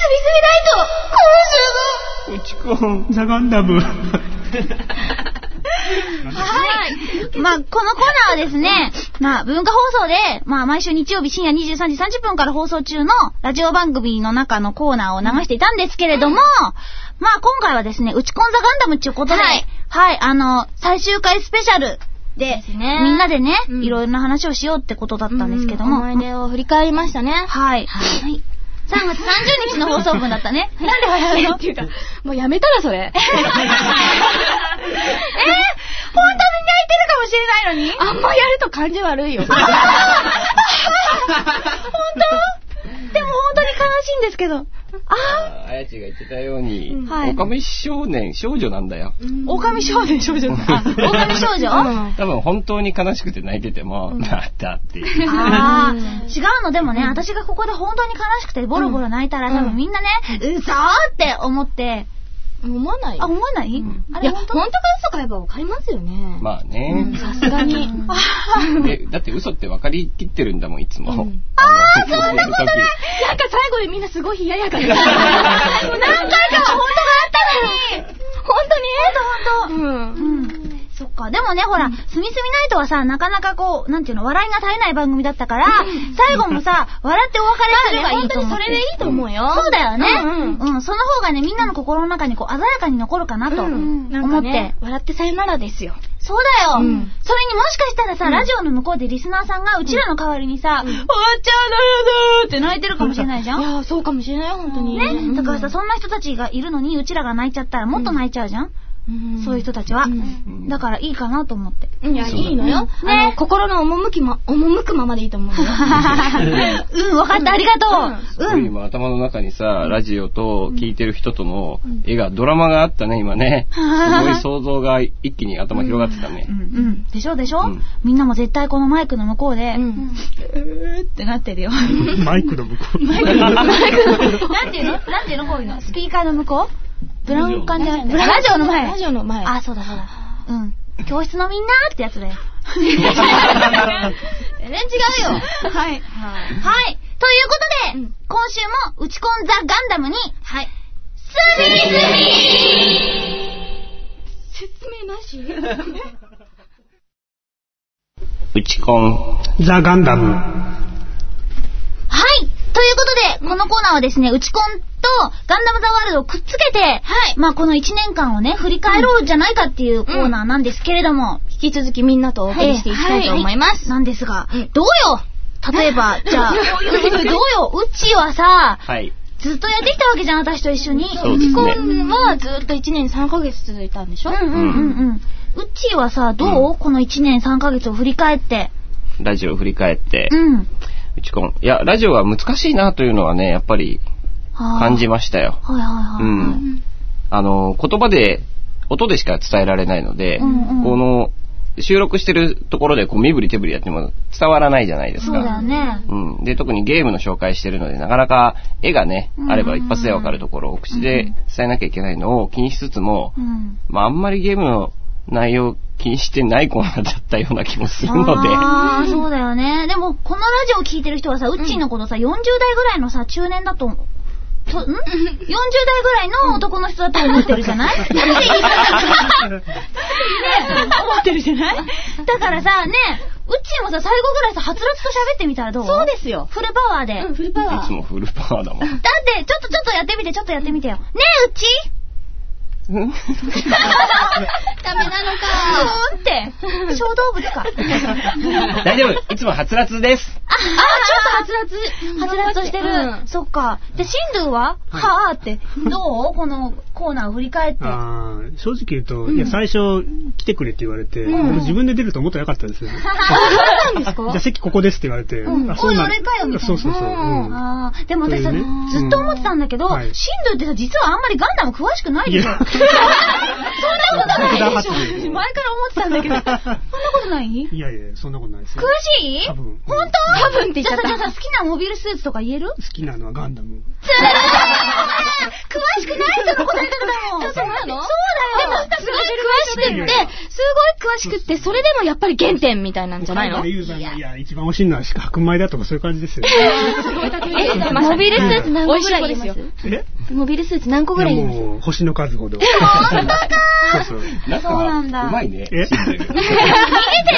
すみライト今週のうちこん、ザガンダム。はい。まあ、このコーナーはですね、まあ、文化放送で、まあ、毎週日曜日深夜23時30分から放送中のラジオ番組の中のコーナーを流していたんですけれども、まあ、今回はですね、打ち込んザガンダムっていうことで、はいはい、あの、最終回スペシャルで、ですねみんなでね、うんいろいろな話をしようってことだったんですけども、思い出を振り返りましたね。はい。はい。3月30日の放送分だったね。なんで笑うの？っていうか、もうやめたらそれ。えー、本当に泣いてるかもしれないのに？あんまやると感じ悪いよ。本当？でも本当に悲しいんですけど。ああやちが言ってたように、はい。オカメ少年、少女なんだよ。ー、狼少年少女。あ、狼少女、うん。多分本当に悲しくて泣いてても、またって。いう。ああ、違うの、でもね、私がここで本当に悲しくてボロボロ泣いたら、うん。多分みんなね、うそーって思って、思わない？あ、思わない、あいや、本当？か嘘かやっぱわかりますよね。まあね。さすがに。で だって嘘って分かりきってるんだもん、いつも。うんああ、そんなことない。なんか最後でみんなすごい冷ややかに。何回かは本当があったのに本当に本当うん。うん。そっか。でもね、ほら、すみすみナイトはさ、なかなかこう、なんていうの、笑いが絶えない番組だったから、最後もさ、笑ってお別れすればいいと思って。それでいいと思うよ。そうだよね。うん。その方がね、みんなの心の中にこう、鮮やかに残るかなと思って。笑ってさよならですよ。そうだよ、うん。それにもしかしたらさ、ラジオの向こうでリスナーさんがうちらの代わりにさ、終わっちゃうのよだーって泣いてるかもしれないじゃん。いや、そうかもしれないよ、本当に。ね、だからさ、そんな人たちがいるのに、うちらが泣いちゃったらもっと泣いちゃうじゃん、そういう人たちは、うんだからいいかなと思って。いや、いいのよ。ね心の赴きま、赴くままでいいと思うよ。うん、わかった、ありがとう。うん。今頭の中にさ、ラジオと聞いてる人との絵が、ドラマがあったね、今ね。すごい想像が一気に頭広がってたねう。ん、でしょでしょ、うんみんなも絶対このマイクの向こうで、う。うんーってなってるよ。マイクの向こう。なんていうの？なんていうの？こういうの？スピーカーの向こう？ブラウン管じゃなくて、ラジオの前。ラジオの前。あ、そうだそうだ。うん。教室のみんなってやつだよ。全然違うよ。はい。はい。ということで、今週も打ち込んザ・ガンダムに、はい。すみすみ説明なし？打ち込ん。ザ・ガンダム。はい。ということで、このコーナーはですね、打ち込んとガンダムザワールドをくっつけて、はい。まあ、この1年間をね、振り返ろうじゃないかっていうコーナーなんですけれども、引き続きみんなとお送りしていきたいと思います。なんですが、うんどうよ？例えば、じゃあ、どうよ？うちはさ、はい。ずっとやってきたわけじゃん、私と一緒に。そうですねはずっと1年3ヶ月続いたんでしょ？うんうんうんうん。うちはさ、どう、この1年3ヶ月を振り返って。ラジオを振り返ってう、ん。打ち込ん。いや、ラジオは難しいなというのはね、やっぱり感じまましたよ。はいはいはい。うん。あの、言葉で、音でしか伝えられないので、うんうんこの、収録してるところでこう身振り手振りやっても伝わらないじゃないですそうだ。ね。うん。で、特にゲームの紹介してるので、なかなか絵がねあれば一発でわかるところを口で伝えなきゃいけないのを気にしつつもう、ん。まあ、あんまりゲームの内容気にしてないコーナーだったような気もするので、ああ、そうだよね。でも、このラジオを聞いてる人はさ、うっちーのことさ、40代ぐらいのさ、中年だと、?40 代ぐらいの男の人だと思ってるじゃない？ね え思ってるじゃない？だからさ、ねえ、うっちーもさ、最後ぐらいさ、はつらつと喋ってみたらどう？そうですよ。フルパワーで。うん、フルパワー。いつもフルパワーだもん。だって、ちょっとちょっとやってみて、ちょっとやってみてよ。ねえ、うっち ダメなのうーんって。小動物か。大丈夫いつもはつらつですあ、あ、ちょっとはつ、はつらつとしてる。うん。そっか。で、シンドゥは、はぁって、どう？このコーナーを振り返って。正直言うと、いや、最初来てくれって言われて、俺自分で出ると思ってなかったんですよ。そうなんですか？じゃあ席ここですって言われて、うん。あそうなんかよみたいな。そうそうそう。うん。あー。でも私ね。ずっと思ってたんだけど、シンドゥってさ、実はあんまりガンダム詳しくないでしょ。そんなことないでし普段発言ょ。前から思ってたんだけど、そんなことない？いやいや、そんなことないですよ。詳しい多分本当？多分って言っちゃったじゃあさ、じゃあさ、好きなモビルスーツとか言える？好きなのはガンダム。詳しくない人の答え方だもん。そうなのそうすごい詳しくって、すごい詳しくって、それでもやっぱり原点みたいなんじゃないのいや、一番欲しいのは白米だとかそういう感じですよね。え、モビルスーツ何個ぐらい入れますえモビルスーツ何個ぐらい入れますもう、星の数ほど。そうそう。なんかそうなんだうまいね。え？シンプル見て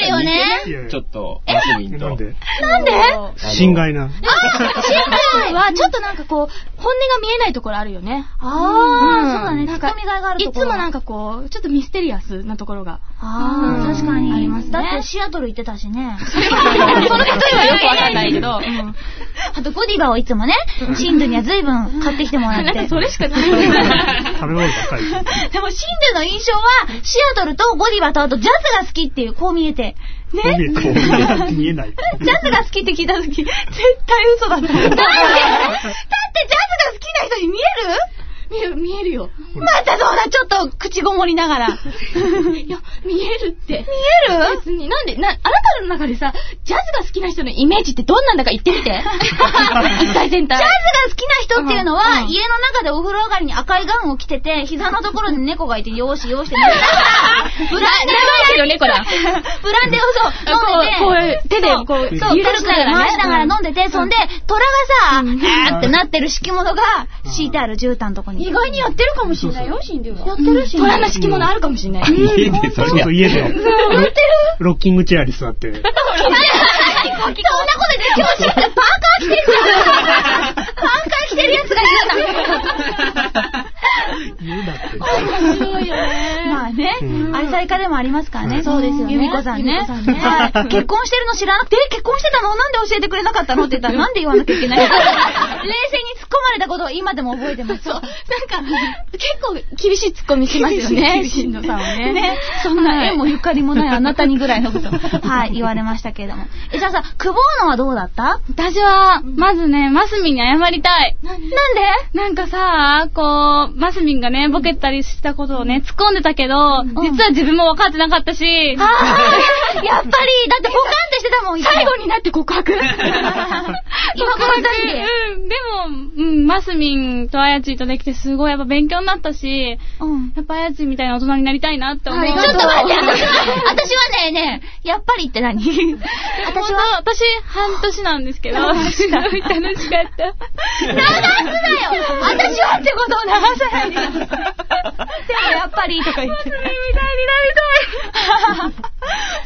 るよね。ちょっと、マスミンと。なんで？なんで？あの心外な。シンプルは、ちょっとなんかこう、本音が見えないところあるよね。あうんあ、そうだね。なんかいがあるところ。いつもなんかこう、ちょっとミステリアスなところが。ああ、うん確かに。ありますねだってシアトル行ってたしね。その例えはよくわかんないけど。うんあとゴディバをいつもね、シンドゥには随分買ってきてもらって。なんかそれしかない。食べ物ばっかり。でもシンドゥの印象は、シアトルとゴディバとあとジャズが好きっていう、こう見えて。ね？見えない。ジャズが好きって聞いたとき、絶対嘘だった。なんでだってジャズが好きな人に見える？見える、見えるよ。またそうだ、ちょっと口ごもりながら。いや、見えるって。見える？別に、なんで、な、あなたの中でさ、ジャズが好きな人のイメージってどんなんだか言ってみて。一体全体。ジャズが好きな人っていうのは、うんうん家の中でお風呂上がりに赤いガウンを着てて、膝のところに猫がいて、よーしよーしってなったら、ブランデーをよね。ブランデーをそう、飲んでて、こうこう手でそうこうそう、揺らしながらね回しながら飲んでて、そんで、虎がさ、うんあーってなってる敷物が敷いてある絨毯のとこに。意外にやってるかもしれないよ、死んでるやってるし。虎の敷物あるかもしれない。家でそうそう、家で。ロッキングチェアに座って。そんなことで今日シンタパーカー着てるからパーカー着てるやつがいるんだ。言うなって。面白いよね。まあね、うん愛妻家でもありますからね。そうですよねゆみこさんね。んねはい結婚してるの知らなくて、え結婚してたの？なんで教えてくれなかったの？って言ったら、なんで言わなきゃいけない 冷静に込まれたことを今でも覚えてます。そう。なんか、結構厳しいツッコミしますよね、しんどさんはね。ね、そんな縁もゆかりもないあなたにぐらいのこと、はい、言われましたけれども。え、じゃあさ、クボーノはどうだった私は、まずね、マスミンに謝りたい。なんでなんかさ、こう、マスミンがね、ボケたりしたことをね、突っ込んでたけど、実は自分も分かってなかったし、ああ、やっぱり、だってポカンってしてたもん、最後になって告白今この二人で。うん、でも、うん、マスミンとアヤチーとできてすごいやっぱ勉強になったし、うん。やっぱアヤチーみたいな大人になりたいなって思う。ちょっと待って、私は、私はね、ね、やっぱりって何？私は、私、半年なんですけど、すごい楽しかった。流すなよ私はってことを流さないでよでもやっぱりとか言って。みたいになりたい。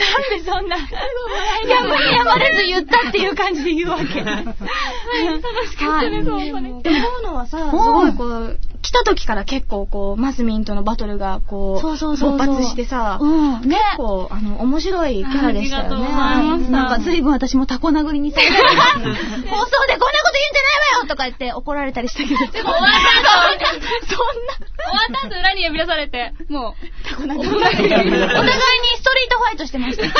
なんでそんな、やむにやまれず言ったっていう感じで言うわけ。楽しかったねそうそうでも、思うのはさ、すごいこう、来た時から結構こう、マスミンとのバトルがこう、そうそうそう勃発してさ、うん、ね。結構、あの、面白いキャラでしたよね。ありがとうござい。ますなんか随分私もタコ殴りにされた。り 放送でこんなこと言うんじゃないわよとか言って怒られたりしたけど。終わった後、そんな、終わった後裏に呼び出されて、もう、お互いにストリートファイトしてました。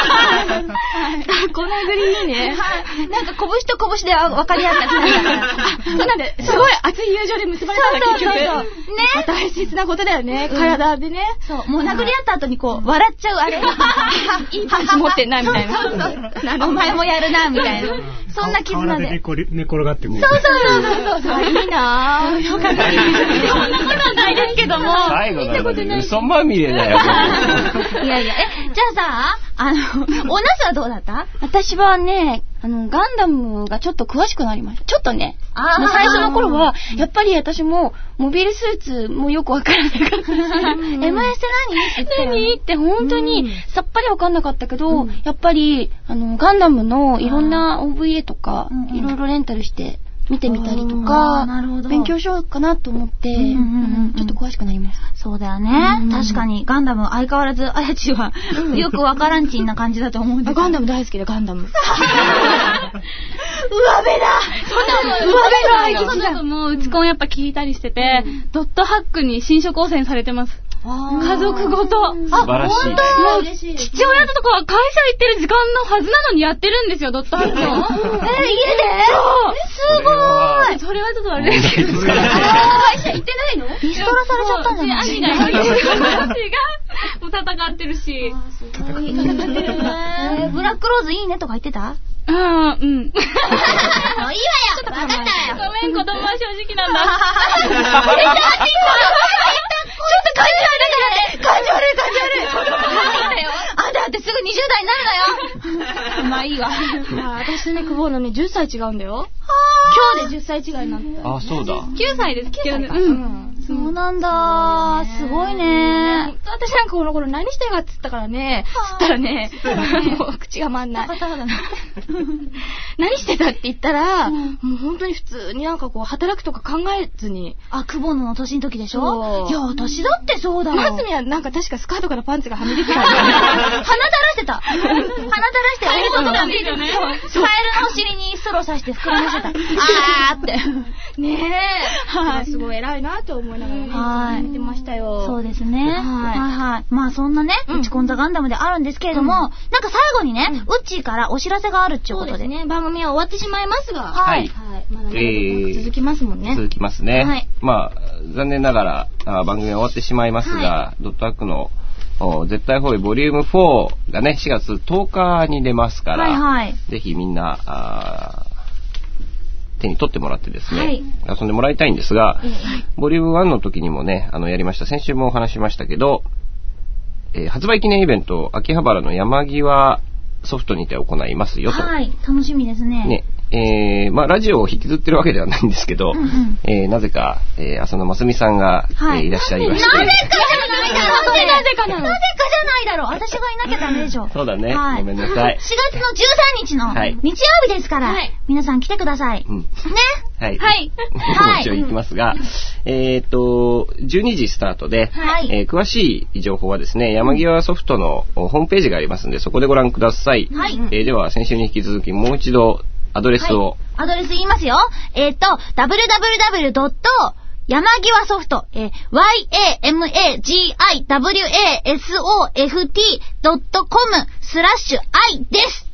小殴りにね。はい。なんか拳と拳で分かり合った。そうなんで、すごい熱い友情で結ばれたんだ、結局。そうそうそうねまあ大切なことだよね、体でね。そう、もう殴り合った後にこう、笑っちゃうあれ。いいパンチ持ってんなみたいなそうそうそうお前もやるな、みたいな。そんな絆で。寝転がって。そうそうそうそう。いいなぁ。よかった。そんなことはないですけども。最後なのに嘘まみれだよ。いやいや、え、じゃあさ、あの、おなすはどうだった？私はね、あの、ガンダムがちょっと詳しくなりました。ちょっとね。あー。最初の頃は、やっぱり私も、モビルスーツもよくわからなかったし、MS って何。何？って本当に、さっぱりわかんなかったけど、やっぱり、あの、ガンダムのいろんな OVA とかいろいろレンタルして、見てみたりとか勉強しようかなと思って、んうんうんうんちょっと詳しくなりました。そうだよねう。ん確かに、ガンダム相変わらず、あやちは、よくわからんちんな感じだと思うんだ。ガンダム大好きで、ガンダム。上辺だそんな、のも打ちコンやっぱ聞いたりしてて、ドットハックに新色汚染されてます。家族ごと。素晴らしい。もう、嬉しいです父親とかは会社行ってる時間のはずなのにやってるんですよ、ドットハックを。え、家で？それはそれはちょっと悪いですけど。問題ですから会社行ってないの？リストラされちゃったんじゃない兄が、兄が、もう戦ってるし。えーブラックローズいいねとか言ってた？ああ、うん。もういいわよわかったよごめん、子供は正直なんだ。ちょっと感じ悪い感じ悪い感じ悪いあんただってすぐ20代になるのよまあいいわ。まあ私ね、久保のね、10歳違うんだよ。今日で10歳違いになった。あ、そうだ。9歳ですけどね。ううん。ん。そうなんだすごいね私なんかこの頃何してるかっつったからね、つったらね、もう口が回んない。何してたって言ったら、もう本当に普通になんかこう働くとか考えずに。あ、久保野の年の時でしょ？いや、私だってそうだよ。マスミはなんか確かスカートからパンツがはみ出てた。鼻垂らしてた。鼻垂らして、カエルのカエルのお尻にストローさして膨らませた。あーって。ねえ。はいすごい偉いなと思い。はい見てましたよ。そうですね。はいはいはい。まあそんなね、うんうちこんざガンダムであるんですけれども、うんなんか最後にね、うっちーからお知らせがあるっていうことで。そうですね。番組は終わってしまいますが。はいはい。まだね、続きますもんね。続きますね。はいまあ、残念ながらあ番組は終わってしまいますが、ドットアックのお絶対方位ボリューム4がね、4月10日に出ますから、はいはい。ぜひみんな、あー手に取ってもらってですね、はい遊んでもらいたいんですが、ボリューム1の時にもね、あの、やりました。先週もお話ししましたけど、えー発売記念イベントを秋葉原の山際ソフトにて行いますよと。はい。楽しみですね。ね、えー、まあ、ラジオを引きずってるわけではないんですけど、うんうん。えー、なぜか、えー、浅野真澄さんが、はい。えーいらっしゃいまして。なぜかじゃないだろなぜかなのなぜかじゃないだろ私がいなきゃダメでしょ。そうだね。はい。ごめんなさい。4月の13日のはい。日曜日ですから、はい。皆さん来てください。うん。ね。はい。はい。はい一応行きますが、えっ、と、12時スタートで、はい。えー詳しい情報はですね、山際ソフトのホームページがありますんで、そこでご覧ください。はい。えーでは、先週に引き続きもう一度アドレスを、アドレス言いますよ。えっ、と、www. 山際ソフト、えー、yamagiwasoft.com スラッシュ i です。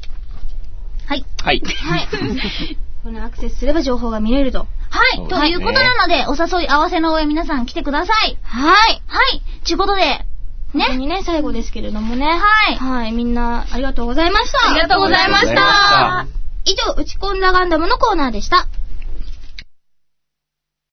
はい。はい。はい。このアクセスすれば情報が見れると。はい。ということなので、お誘い合わせの上皆さん来てください。はい。はい。ちゅうことで、ね。本当にね、最後ですけれどもね。はいはい。みんな。ありがとうございましたありがとうございました以上、打ち込んだガンダムのコーナーでした。